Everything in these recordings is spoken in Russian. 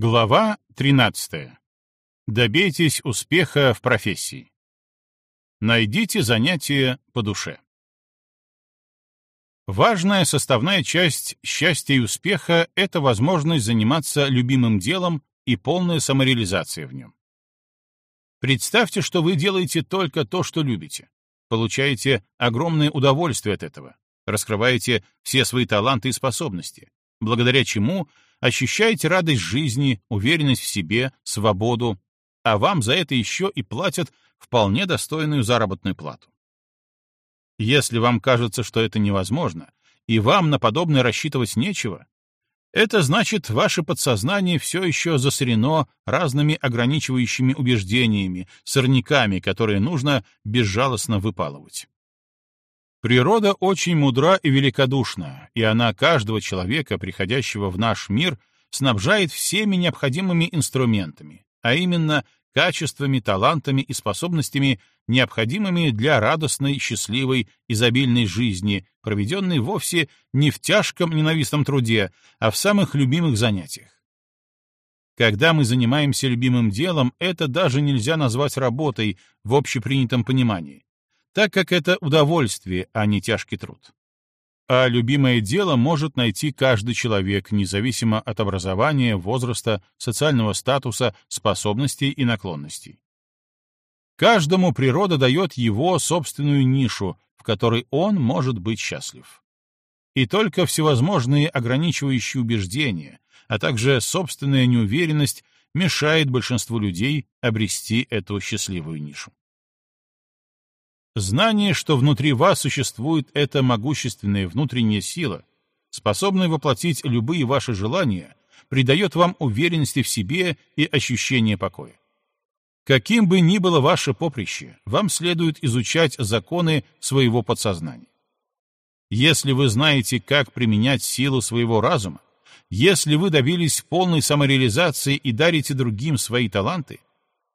Глава 13. Добейтесь успеха в профессии. Найдите занятие по душе. Важная составная часть счастья и успеха — это возможность заниматься любимым делом и полная самореализация в нем. Представьте, что вы делаете только то, что любите. Получаете огромное удовольствие от этого, раскрываете все свои таланты и способности, благодаря чему ощущаете радость жизни, уверенность в себе, свободу, а вам за это еще и платят вполне достойную заработную плату. Если вам кажется, что это невозможно, и вам на подобное рассчитывать нечего, это значит, ваше подсознание все еще засорено разными ограничивающими убеждениями, сорняками, которые нужно безжалостно выпалывать. Природа очень мудра и великодушна, и она каждого человека, приходящего в наш мир, снабжает всеми необходимыми инструментами, а именно качествами, талантами и способностями, необходимыми для радостной, счастливой, изобильной жизни, проведенной вовсе не в тяжком ненавистном труде, а в самых любимых занятиях. Когда мы занимаемся любимым делом, это даже нельзя назвать работой в общепринятом понимании так как это удовольствие, а не тяжкий труд. А любимое дело может найти каждый человек, независимо от образования, возраста, социального статуса, способностей и наклонностей. Каждому природа дает его собственную нишу, в которой он может быть счастлив. И только всевозможные ограничивающие убеждения, а также собственная неуверенность мешает большинству людей обрести эту счастливую нишу. Знание, что внутри вас существует эта могущественная внутренняя сила, способная воплотить любые ваши желания, придает вам уверенности в себе и ощущение покоя. Каким бы ни было ваше поприще, вам следует изучать законы своего подсознания. Если вы знаете, как применять силу своего разума, если вы добились полной самореализации и дарите другим свои таланты,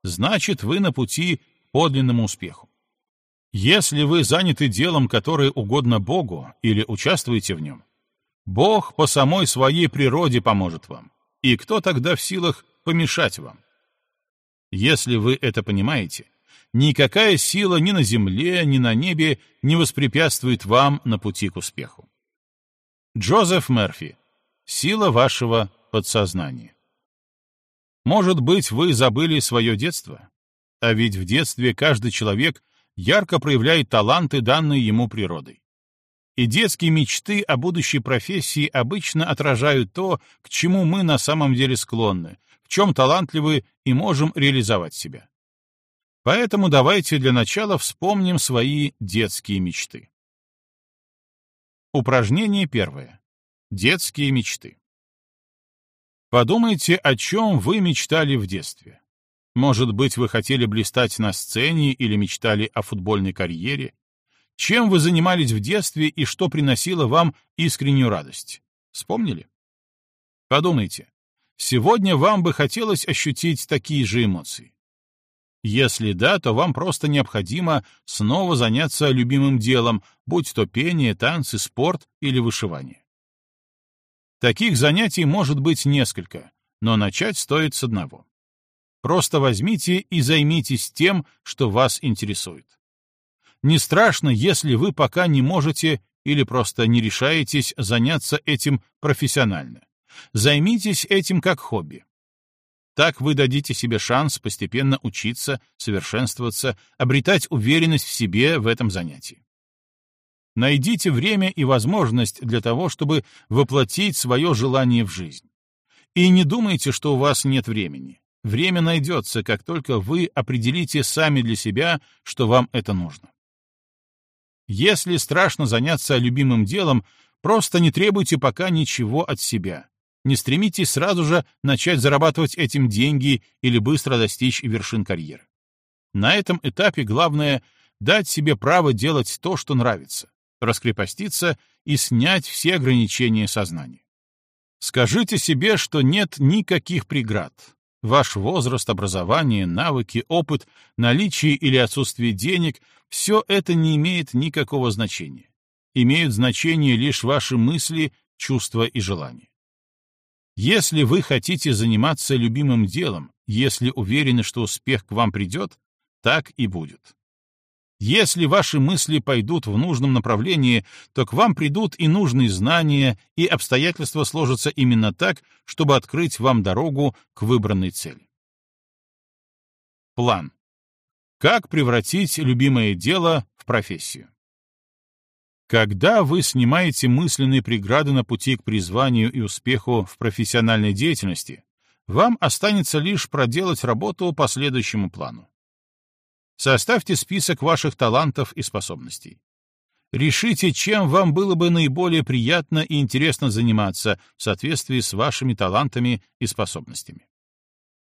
значит, вы на пути подлинному успеху. Если вы заняты делом, которое угодно Богу, или участвуете в нем, Бог по самой своей природе поможет вам. И кто тогда в силах помешать вам? Если вы это понимаете, никакая сила ни на земле, ни на небе не воспрепятствует вам на пути к успеху. Джозеф Мерфи. Сила вашего подсознания. Может быть, вы забыли свое детство? А ведь в детстве каждый человек ярко проявляет таланты, данные ему природой. И детские мечты о будущей профессии обычно отражают то, к чему мы на самом деле склонны, в чем талантливы и можем реализовать себя. Поэтому давайте для начала вспомним свои детские мечты. Упражнение первое. Детские мечты. Подумайте, о чем вы мечтали в детстве. Может быть, вы хотели блистать на сцене или мечтали о футбольной карьере? Чем вы занимались в детстве и что приносило вам искреннюю радость? Вспомнили? Подумайте. Сегодня вам бы хотелось ощутить такие же эмоции. Если да, то вам просто необходимо снова заняться любимым делом, будь то пение, танцы, спорт или вышивание. Таких занятий может быть несколько, но начать стоит с одного. Просто возьмите и займитесь тем, что вас интересует. Не страшно, если вы пока не можете или просто не решаетесь заняться этим профессионально. Займитесь этим как хобби. Так вы дадите себе шанс постепенно учиться, совершенствоваться, обретать уверенность в себе в этом занятии. Найдите время и возможность для того, чтобы воплотить свое желание в жизнь. И не думайте, что у вас нет времени. Время найдется, как только вы определите сами для себя, что вам это нужно. Если страшно заняться любимым делом, просто не требуйте пока ничего от себя. Не стремитесь сразу же начать зарабатывать этим деньги или быстро достичь вершин карьеры. На этом этапе главное — дать себе право делать то, что нравится, раскрепоститься и снять все ограничения сознания. Скажите себе, что нет никаких преград, Ваш возраст, образование, навыки, опыт, наличие или отсутствие денег — все это не имеет никакого значения. Имеют значение лишь ваши мысли, чувства и желания. Если вы хотите заниматься любимым делом, если уверены, что успех к вам придет, так и будет. Если ваши мысли пойдут в нужном направлении, то к вам придут и нужные знания, и обстоятельства сложатся именно так, чтобы открыть вам дорогу к выбранной цели. План. Как превратить любимое дело в профессию? Когда вы снимаете мысленные преграды на пути к призванию и успеху в профессиональной деятельности, вам останется лишь проделать работу по следующему плану. Составьте список ваших талантов и способностей. Решите, чем вам было бы наиболее приятно и интересно заниматься в соответствии с вашими талантами и способностями.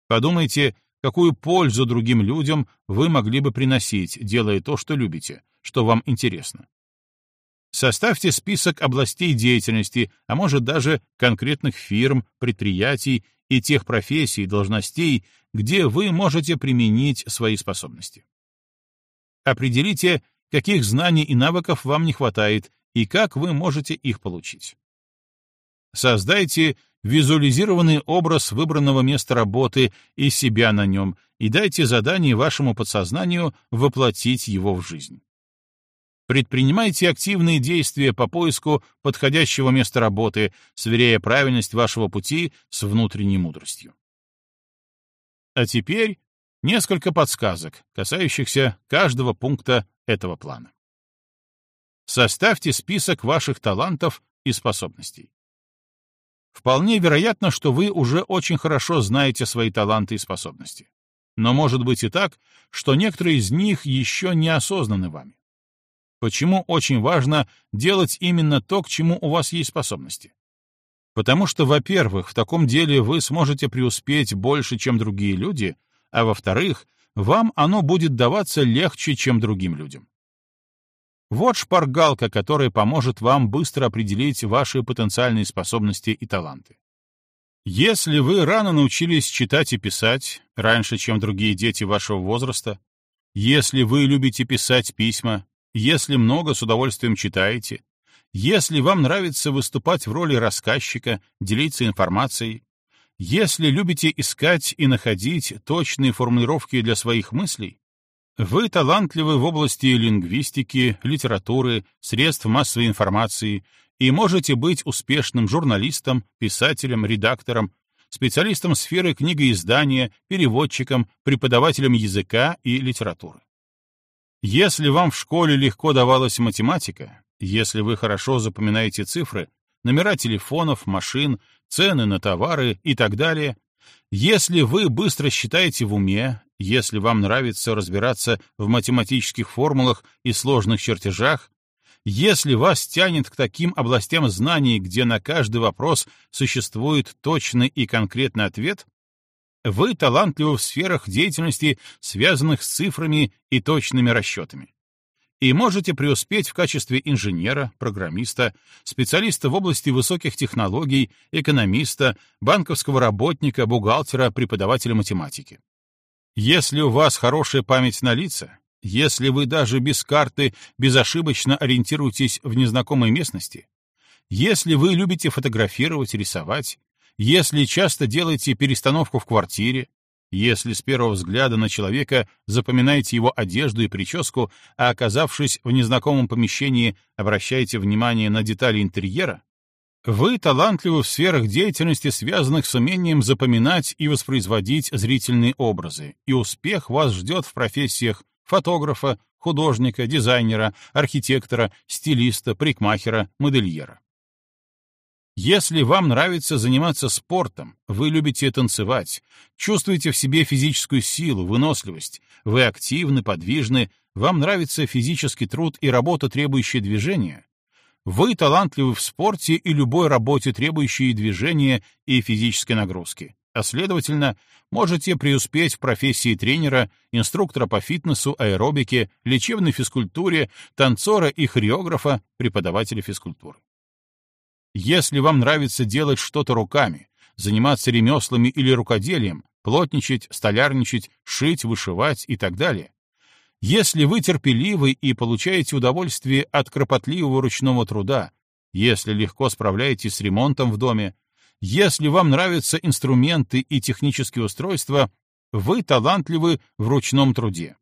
Подумайте, какую пользу другим людям вы могли бы приносить, делая то, что любите, что вам интересно. Составьте список областей деятельности, а может даже конкретных фирм, предприятий и тех профессий, должностей, где вы можете применить свои способности. Определите, каких знаний и навыков вам не хватает и как вы можете их получить. Создайте визуализированный образ выбранного места работы и себя на нем и дайте задание вашему подсознанию воплотить его в жизнь. Предпринимайте активные действия по поиску подходящего места работы, сверяя правильность вашего пути с внутренней мудростью. А теперь Несколько подсказок, касающихся каждого пункта этого плана. Составьте список ваших талантов и способностей. Вполне вероятно, что вы уже очень хорошо знаете свои таланты и способности. Но может быть и так, что некоторые из них еще не осознаны вами. Почему очень важно делать именно то, к чему у вас есть способности? Потому что, во-первых, в таком деле вы сможете преуспеть больше, чем другие люди, а во-вторых, вам оно будет даваться легче, чем другим людям. Вот шпаргалка, которая поможет вам быстро определить ваши потенциальные способности и таланты. Если вы рано научились читать и писать, раньше, чем другие дети вашего возраста, если вы любите писать письма, если много с удовольствием читаете, если вам нравится выступать в роли рассказчика, делиться информацией, если любите искать и находить точные формулировки для своих мыслей, вы талантливы в области лингвистики, литературы, средств массовой информации и можете быть успешным журналистом, писателем, редактором, специалистом сферы книгоиздания, переводчиком, преподавателем языка и литературы. Если вам в школе легко давалась математика, если вы хорошо запоминаете цифры, номера телефонов, машин, цены на товары и так далее. Если вы быстро считаете в уме, если вам нравится разбираться в математических формулах и сложных чертежах, если вас тянет к таким областям знаний, где на каждый вопрос существует точный и конкретный ответ, вы талантливы в сферах деятельности, связанных с цифрами и точными расчетами и можете преуспеть в качестве инженера, программиста, специалиста в области высоких технологий, экономиста, банковского работника, бухгалтера, преподавателя математики. Если у вас хорошая память на лица, если вы даже без карты безошибочно ориентируетесь в незнакомой местности, если вы любите фотографировать, рисовать, если часто делаете перестановку в квартире, если с первого взгляда на человека запоминаете его одежду и прическу, а оказавшись в незнакомом помещении, обращаете внимание на детали интерьера, вы талантливы в сферах деятельности, связанных с умением запоминать и воспроизводить зрительные образы, и успех вас ждет в профессиях фотографа, художника, дизайнера, архитектора, стилиста, прикмахера, модельера. Если вам нравится заниматься спортом, вы любите танцевать, чувствуете в себе физическую силу, выносливость, вы активны, подвижны, вам нравится физический труд и работа, требующая движения, вы талантливы в спорте и любой работе, требующей движения и физической нагрузки, а следовательно, можете преуспеть в профессии тренера, инструктора по фитнесу, аэробике, лечебной физкультуре, танцора и хореографа, преподавателя физкультуры. Если вам нравится делать что-то руками, заниматься ремеслами или рукоделием, плотничать, столярничать, шить, вышивать и так далее, если вы терпеливы и получаете удовольствие от кропотливого ручного труда, если легко справляетесь с ремонтом в доме, если вам нравятся инструменты и технические устройства, вы талантливы в ручном труде.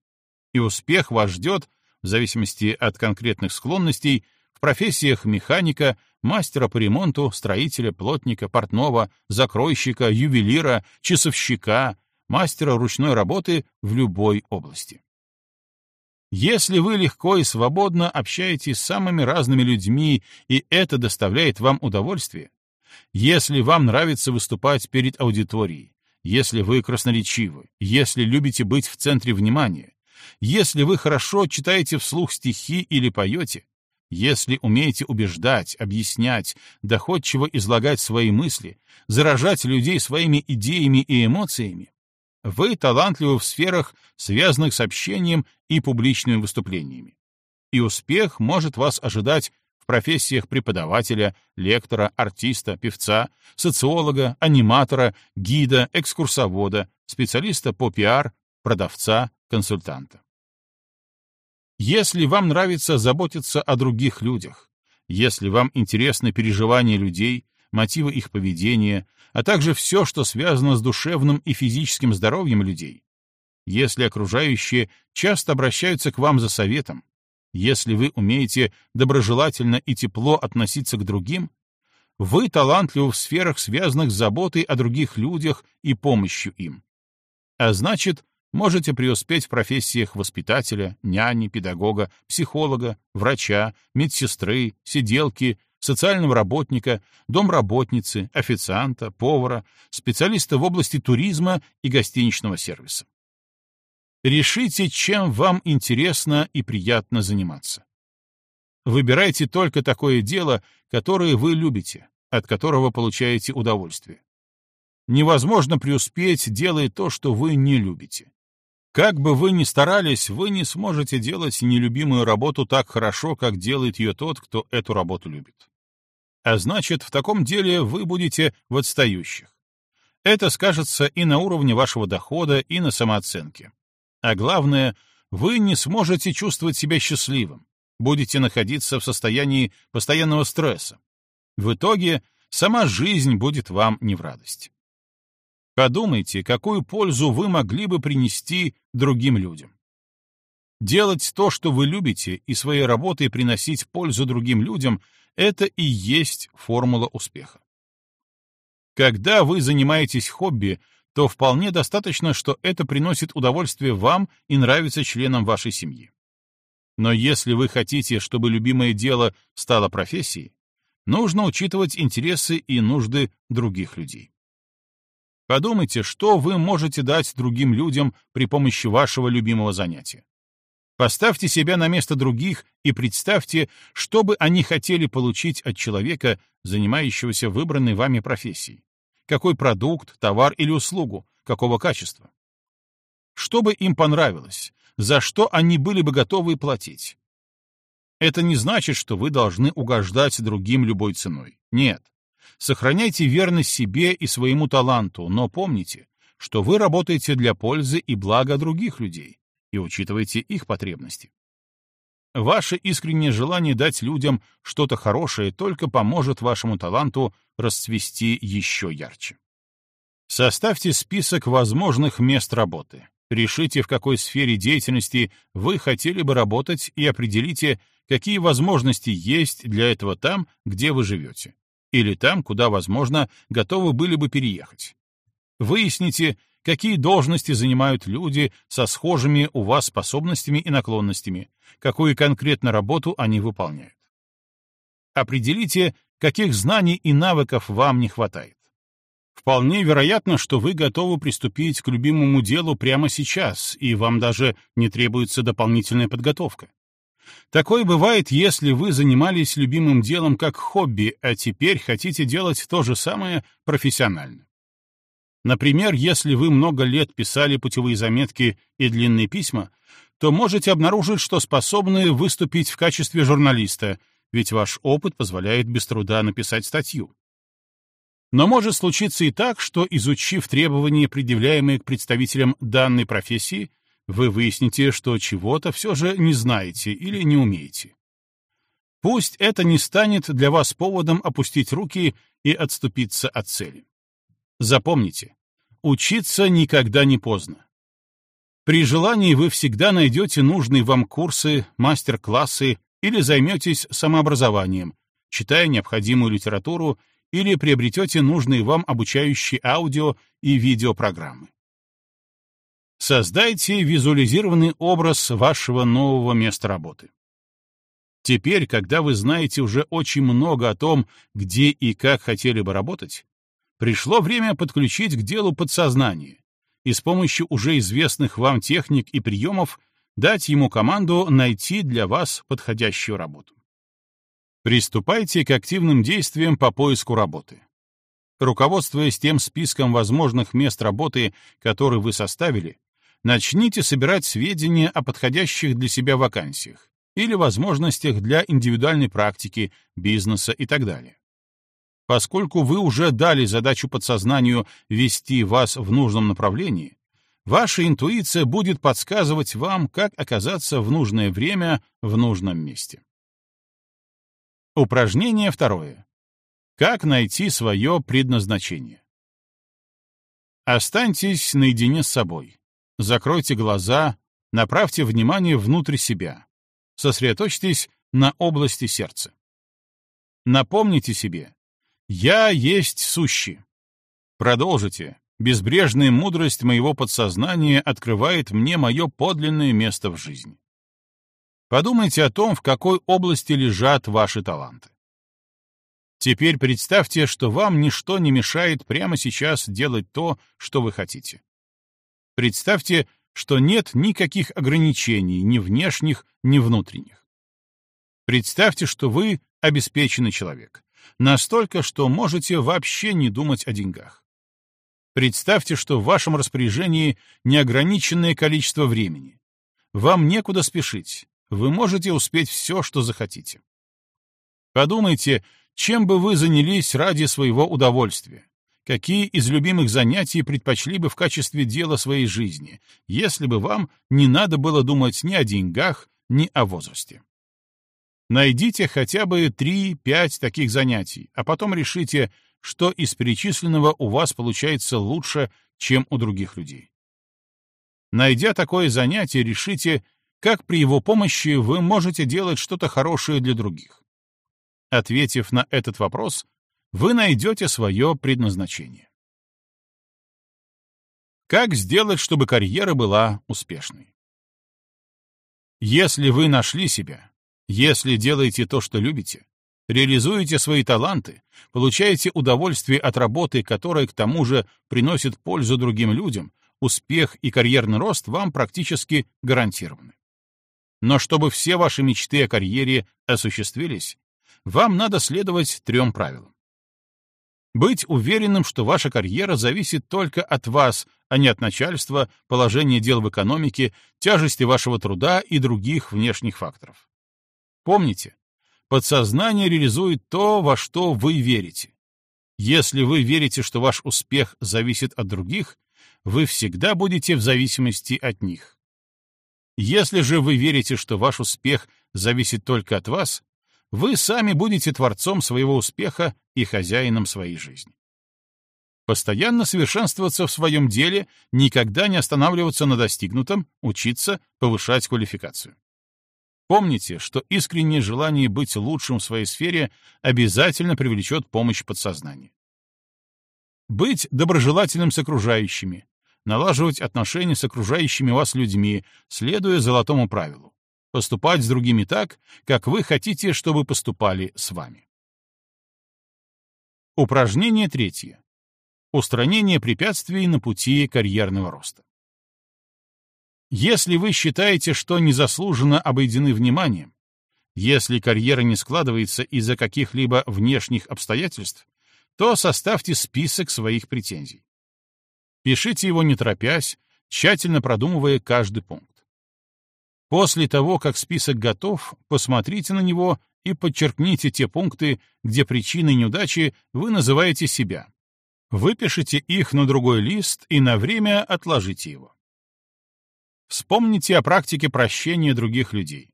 И успех вас ждет, в зависимости от конкретных склонностей, в профессиях механика, мастера по ремонту, строителя, плотника, портного, закройщика, ювелира, часовщика, мастера ручной работы в любой области. Если вы легко и свободно общаетесь с самыми разными людьми, и это доставляет вам удовольствие, если вам нравится выступать перед аудиторией, если вы красноречивы, если любите быть в центре внимания, если вы хорошо читаете вслух стихи или поете, если умеете убеждать, объяснять, доходчиво излагать свои мысли, заражать людей своими идеями и эмоциями, вы талантливы в сферах, связанных с общением и публичными выступлениями. И успех может вас ожидать в профессиях преподавателя, лектора, артиста, певца, социолога, аниматора, гида, экскурсовода, специалиста по пиар, продавца, консультанта. Если вам нравится заботиться о других людях, если вам интересны переживания людей, мотивы их поведения, а также все, что связано с душевным и физическим здоровьем людей. Если окружающие часто обращаются к вам за советом, если вы умеете доброжелательно и тепло относиться к другим, вы талантливы в сферах, связанных с заботой о других людях и помощью им. А значит, можете преуспеть в профессиях воспитателя, няни, педагога, психолога, врача, медсестры, сиделки, социального работника, домработницы, официанта, повара, специалиста в области туризма и гостиничного сервиса. Решите, чем вам интересно и приятно заниматься. Выбирайте только такое дело, которое вы любите, от которого получаете удовольствие. Невозможно преуспеть, делая то, что вы не любите. Как бы вы ни старались, вы не сможете делать нелюбимую работу так хорошо, как делает ее тот, кто эту работу любит. А значит, в таком деле вы будете в отстающих. Это скажется и на уровне вашего дохода, и на самооценке. А главное, вы не сможете чувствовать себя счастливым, будете находиться в состоянии постоянного стресса. В итоге сама жизнь будет вам не в радость. Подумайте, какую пользу вы могли бы принести другим людям. Делать то, что вы любите, и своей работой приносить пользу другим людям — это и есть формула успеха. Когда вы занимаетесь хобби, то вполне достаточно, что это приносит удовольствие вам и нравится членам вашей семьи. Но если вы хотите, чтобы любимое дело стало профессией, нужно учитывать интересы и нужды других людей. Подумайте, что вы можете дать другим людям при помощи вашего любимого занятия. Поставьте себя на место других и представьте, что бы они хотели получить от человека, занимающегося выбранной вами профессией. Какой продукт, товар или услугу, какого качества. Что бы им понравилось, за что они были бы готовы платить. Это не значит, что вы должны угождать другим любой ценой. Нет. Сохраняйте верность себе и своему таланту, но помните, что вы работаете для пользы и блага других людей и учитывайте их потребности. Ваше искреннее желание дать людям что-то хорошее только поможет вашему таланту расцвести еще ярче. Составьте список возможных мест работы. Решите, в какой сфере деятельности вы хотели бы работать и определите, какие возможности есть для этого там, где вы живете, или там, куда, возможно, готовы были бы переехать. Выясните, какие должности занимают люди со схожими у вас способностями и наклонностями, какую конкретно работу они выполняют. Определите, каких знаний и навыков вам не хватает. Вполне вероятно, что вы готовы приступить к любимому делу прямо сейчас, и вам даже не требуется дополнительная подготовка. Такое бывает, если вы занимались любимым делом как хобби, а теперь хотите делать то же самое профессионально. Например, если вы много лет писали путевые заметки и длинные письма, то можете обнаружить, что способны выступить в качестве журналиста, ведь ваш опыт позволяет без труда написать статью. Но может случиться и так, что, изучив требования, предъявляемые к представителям данной профессии, вы выясните, что чего-то все же не знаете или не умеете. Пусть это не станет для вас поводом опустить руки и отступиться от цели. Запомните, учиться никогда не поздно. При желании вы всегда найдете нужные вам курсы, мастер-классы или займетесь самообразованием, читая необходимую литературу или приобретете нужные вам обучающие аудио и видеопрограммы. Создайте визуализированный образ вашего нового места работы. Теперь, когда вы знаете уже очень много о том, где и как хотели бы работать, пришло время подключить к делу подсознание и с помощью уже известных вам техник и приемов дать ему команду найти для вас подходящую работу. Приступайте к активным действиям по поиску работы. Руководствуясь тем списком возможных мест работы, который вы составили, начните собирать сведения о подходящих для себя вакансиях или возможностях для индивидуальной практики, бизнеса и так далее. Поскольку вы уже дали задачу подсознанию вести вас в нужном направлении, ваша интуиция будет подсказывать вам, как оказаться в нужное время в нужном месте. Упражнение второе. Как найти свое предназначение? Останьтесь наедине с собой. Закройте глаза, направьте внимание внутрь себя. Сосредоточьтесь на области сердца. Напомните себе «Я есть сущий». Продолжите. Безбрежная мудрость моего подсознания открывает мне мое подлинное место в жизни. Подумайте о том, в какой области лежат ваши таланты. Теперь представьте, что вам ничто не мешает прямо сейчас делать то, что вы хотите. Представьте, что нет никаких ограничений, ни внешних, ни внутренних. Представьте, что вы обеспеченный человек, настолько, что можете вообще не думать о деньгах. Представьте, что в вашем распоряжении неограниченное количество времени. Вам некуда спешить, вы можете успеть все, что захотите. Подумайте, чем бы вы занялись ради своего удовольствия, какие из любимых занятий предпочли бы в качестве дела своей жизни, если бы вам не надо было думать ни о деньгах, ни о возрасте. Найдите хотя бы 3-5 таких занятий, а потом решите, что из перечисленного у вас получается лучше, чем у других людей. Найдя такое занятие, решите, как при его помощи вы можете делать что-то хорошее для других. Ответив на этот вопрос, вы найдете свое предназначение. Как сделать, чтобы карьера была успешной? Если вы нашли себя, если делаете то, что любите, реализуете свои таланты, получаете удовольствие от работы, которая к тому же приносит пользу другим людям, успех и карьерный рост вам практически гарантированы. Но чтобы все ваши мечты о карьере осуществились, вам надо следовать трем правилам. Быть уверенным, что ваша карьера зависит только от вас, а не от начальства, положения дел в экономике, тяжести вашего труда и других внешних факторов. Помните, подсознание реализует то, во что вы верите. Если вы верите, что ваш успех зависит от других, вы всегда будете в зависимости от них. Если же вы верите, что ваш успех зависит только от вас, вы сами будете творцом своего успеха и хозяином своей жизни. Постоянно совершенствоваться в своем деле, никогда не останавливаться на достигнутом, учиться, повышать квалификацию. Помните, что искреннее желание быть лучшим в своей сфере обязательно привлечет помощь подсознания. Быть доброжелательным с окружающими, налаживать отношения с окружающими вас людьми, следуя золотому правилу поступать с другими так, как вы хотите, чтобы поступали с вами. Упражнение третье. Устранение препятствий на пути карьерного роста. Если вы считаете, что незаслуженно обойдены вниманием, если карьера не складывается из-за каких-либо внешних обстоятельств, то составьте список своих претензий. Пишите его не торопясь, тщательно продумывая каждый пункт. После того, как список готов, посмотрите на него и подчеркните те пункты, где причиной неудачи вы называете себя. Выпишите их на другой лист и на время отложите его. Вспомните о практике прощения других людей.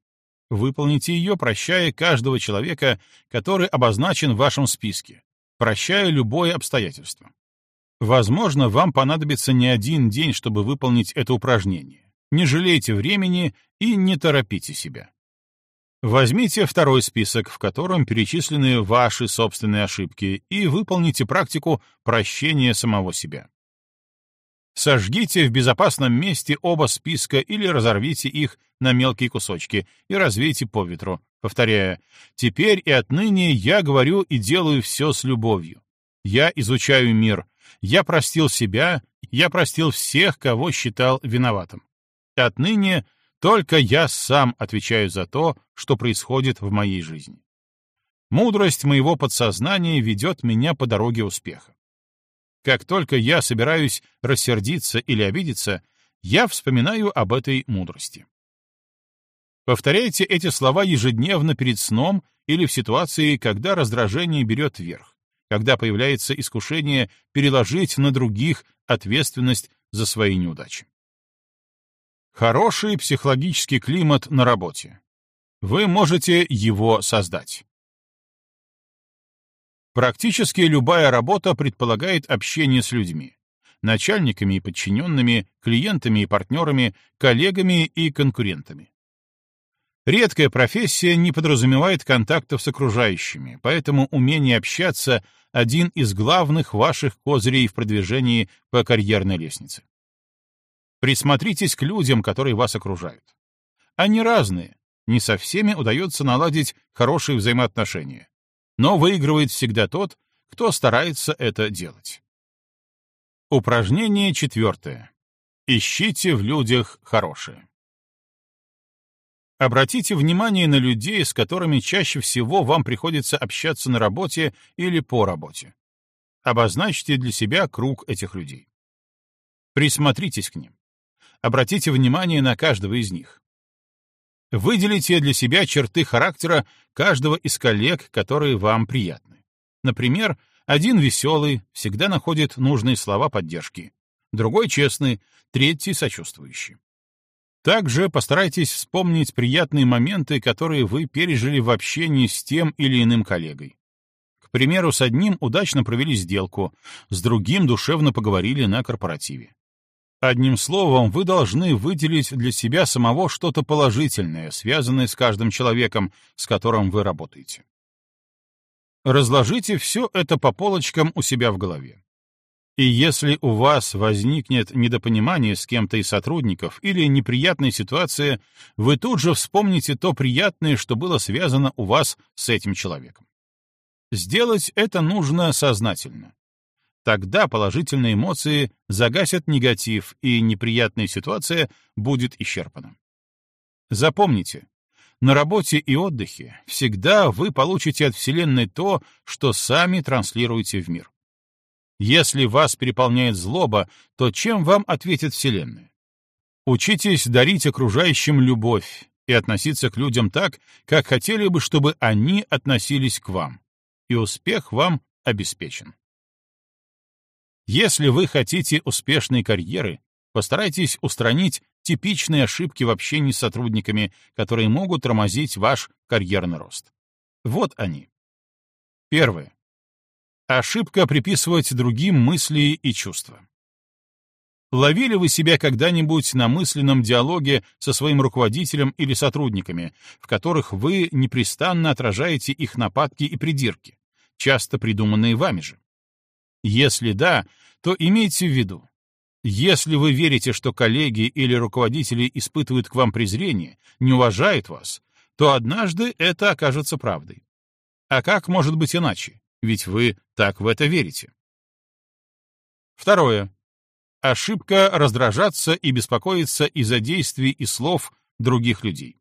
Выполните ее, прощая каждого человека, который обозначен в вашем списке. прощая любое обстоятельство. Возможно, вам понадобится не один день, чтобы выполнить это упражнение. Не жалейте времени и не торопите себя. Возьмите второй список, в котором перечислены ваши собственные ошибки, и выполните практику прощения самого себя. Сожгите в безопасном месте оба списка или разорвите их на мелкие кусочки и развейте по ветру, повторяя «Теперь и отныне я говорю и делаю все с любовью. Я изучаю мир. Я простил себя, я простил всех, кого считал виноватым. Отныне только я сам отвечаю за то, что происходит в моей жизни. Мудрость моего подсознания ведет меня по дороге успеха. Как только я собираюсь рассердиться или обидеться, я вспоминаю об этой мудрости. Повторяйте эти слова ежедневно перед сном или в ситуации, когда раздражение берет верх, когда появляется искушение переложить на других ответственность за свои неудачи. Хороший психологический климат на работе. Вы можете его создать. Практически любая работа предполагает общение с людьми, начальниками и подчиненными, клиентами и партнерами, коллегами и конкурентами. Редкая профессия не подразумевает контактов с окружающими, поэтому умение общаться — один из главных ваших козырей в продвижении по карьерной лестнице. Присмотритесь к людям, которые вас окружают. Они разные, не со всеми удается наладить хорошие взаимоотношения но выигрывает всегда тот, кто старается это делать. Упражнение четвертое. Ищите в людях хорошее. Обратите внимание на людей, с которыми чаще всего вам приходится общаться на работе или по работе. Обозначьте для себя круг этих людей. Присмотритесь к ним. Обратите внимание на каждого из них. Выделите для себя черты характера каждого из коллег, которые вам приятны. Например, один веселый, всегда находит нужные слова поддержки, другой честный, третий сочувствующий. Также постарайтесь вспомнить приятные моменты, которые вы пережили в общении с тем или иным коллегой. К примеру, с одним удачно провели сделку, с другим душевно поговорили на корпоративе. Одним словом, вы должны выделить для себя самого что-то положительное, связанное с каждым человеком, с которым вы работаете. Разложите все это по полочкам у себя в голове. И если у вас возникнет недопонимание с кем-то из сотрудников или неприятная ситуация, вы тут же вспомните то приятное, что было связано у вас с этим человеком. Сделать это нужно сознательно. Тогда положительные эмоции загасят негатив, и неприятная ситуация будет исчерпана. Запомните, на работе и отдыхе всегда вы получите от Вселенной то, что сами транслируете в мир. Если вас переполняет злоба, то чем вам ответит Вселенная? Учитесь дарить окружающим любовь и относиться к людям так, как хотели бы, чтобы они относились к вам, и успех вам обеспечен. Если вы хотите успешной карьеры, постарайтесь устранить типичные ошибки в общении с сотрудниками, которые могут тормозить ваш карьерный рост. Вот они. Первое. Ошибка приписывать другим мысли и чувства. Ловили вы себя когда-нибудь на мысленном диалоге со своим руководителем или сотрудниками, в которых вы непрестанно отражаете их нападки и придирки, часто придуманные вами же? Если да, то имейте в виду, если вы верите, что коллеги или руководители испытывают к вам презрение, не уважают вас, то однажды это окажется правдой. А как может быть иначе? Ведь вы так в это верите. Второе. Ошибка раздражаться и беспокоиться из-за действий и слов других людей.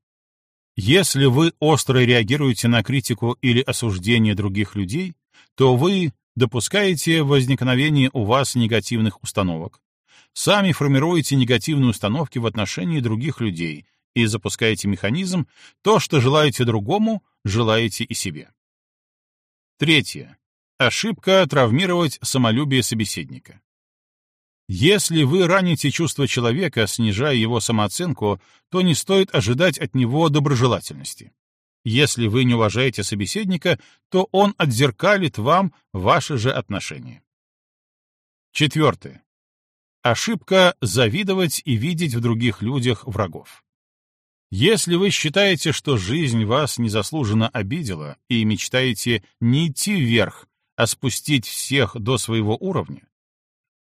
Если вы остро реагируете на критику или осуждение других людей, то вы допускаете возникновение у вас негативных установок, сами формируете негативные установки в отношении других людей и запускаете механизм «то, что желаете другому, желаете и себе». Третье. Ошибка травмировать самолюбие собеседника. Если вы раните чувство человека, снижая его самооценку, то не стоит ожидать от него доброжелательности. Если вы не уважаете собеседника, то он отзеркалит вам ваши же отношения. Четвертое. Ошибка — завидовать и видеть в других людях врагов. Если вы считаете, что жизнь вас незаслуженно обидела и мечтаете не идти вверх, а спустить всех до своего уровня,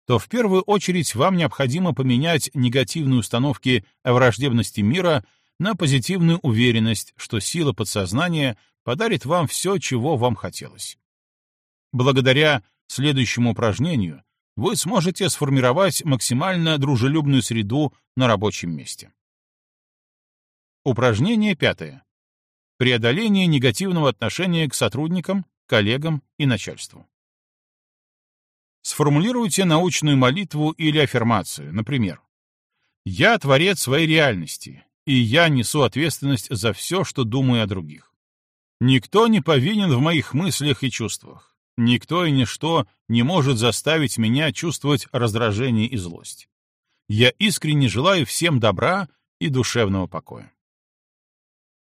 то в первую очередь вам необходимо поменять негативные установки о враждебности мира на позитивную уверенность, что сила подсознания подарит вам все, чего вам хотелось. Благодаря следующему упражнению вы сможете сформировать максимально дружелюбную среду на рабочем месте. Упражнение пятое. Преодоление негативного отношения к сотрудникам, коллегам и начальству. Сформулируйте научную молитву или аффирмацию, например, «Я творец своей реальности, и я несу ответственность за все, что думаю о других. Никто не повинен в моих мыслях и чувствах. Никто и ничто не может заставить меня чувствовать раздражение и злость. Я искренне желаю всем добра и душевного покоя.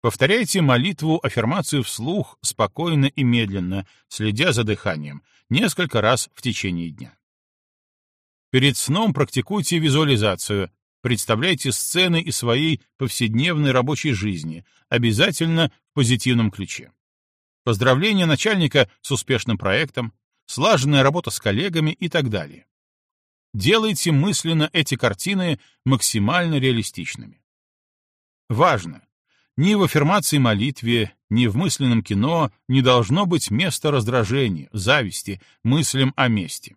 Повторяйте молитву-аффирмацию вслух, спокойно и медленно, следя за дыханием, несколько раз в течение дня. Перед сном практикуйте визуализацию, представляйте сцены из своей повседневной рабочей жизни, обязательно в позитивном ключе. Поздравление начальника с успешным проектом, слаженная работа с коллегами и так далее. Делайте мысленно эти картины максимально реалистичными. Важно! Ни в аффирмации молитве, ни в мысленном кино не должно быть места раздражения, зависти, мыслям о мести.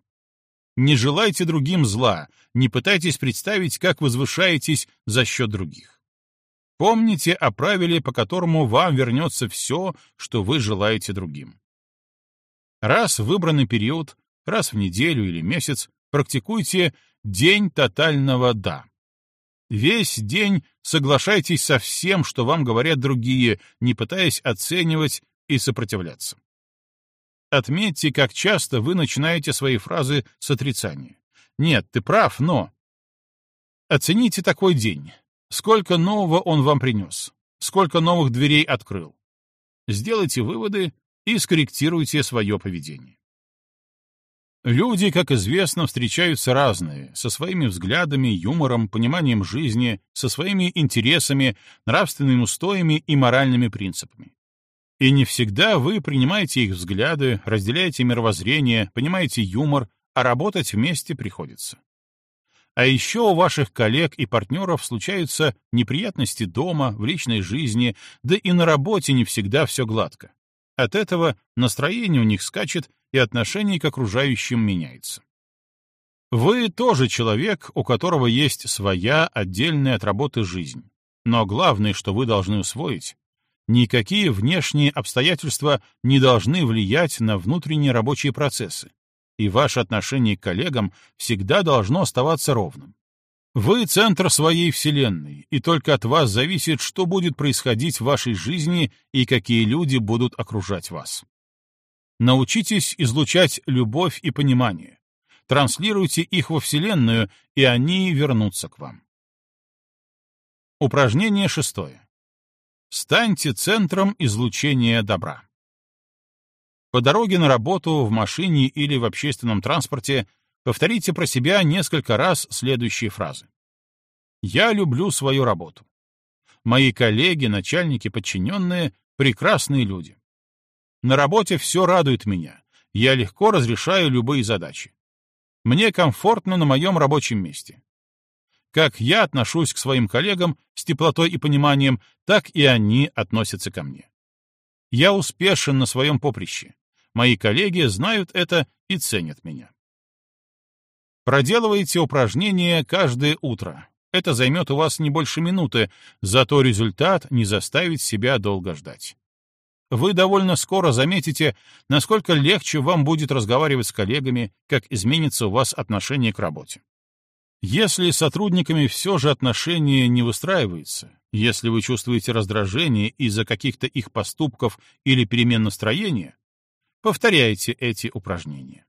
Не желайте другим зла, не пытайтесь представить, как возвышаетесь за счет других. Помните о правиле, по которому вам вернется все, что вы желаете другим. Раз в выбранный период, раз в неделю или месяц практикуйте день тотального «да». Весь день соглашайтесь со всем, что вам говорят другие, не пытаясь оценивать и сопротивляться. Отметьте, как часто вы начинаете свои фразы с отрицания. «Нет, ты прав, но...» Оцените такой день. Сколько нового он вам принес? Сколько новых дверей открыл? Сделайте выводы и скорректируйте свое поведение. Люди, как известно, встречаются разные, со своими взглядами, юмором, пониманием жизни, со своими интересами, нравственными устоями и моральными принципами. И не всегда вы принимаете их взгляды, разделяете мировоззрение, понимаете юмор, а работать вместе приходится. А еще у ваших коллег и партнеров случаются неприятности дома, в личной жизни, да и на работе не всегда все гладко. От этого настроение у них скачет, и отношение к окружающим меняется. Вы тоже человек, у которого есть своя отдельная от работы жизнь. Но главное, что вы должны усвоить, никакие внешние обстоятельства не должны влиять на внутренние рабочие процессы, и ваше отношение к коллегам всегда должно оставаться ровным. Вы — центр своей Вселенной, и только от вас зависит, что будет происходить в вашей жизни и какие люди будут окружать вас. Научитесь излучать любовь и понимание. Транслируйте их во Вселенную, и они вернутся к вам. Упражнение шестое. Станьте центром излучения добра. По дороге на работу, в машине или в общественном транспорте повторите про себя несколько раз следующие фразы. «Я люблю свою работу. Мои коллеги, начальники, подчиненные — прекрасные люди. На работе все радует меня. Я легко разрешаю любые задачи. Мне комфортно на моем рабочем месте. Как я отношусь к своим коллегам с теплотой и пониманием, так и они относятся ко мне. Я успешен на своем поприще. Мои коллеги знают это и ценят меня. Проделывайте упражнения каждое утро. Это займет у вас не больше минуты, зато результат не заставит себя долго ждать вы довольно скоро заметите, насколько легче вам будет разговаривать с коллегами, как изменится у вас отношение к работе. Если с сотрудниками все же отношения не выстраиваются, если вы чувствуете раздражение из-за каких-то их поступков или перемен настроения, повторяйте эти упражнения.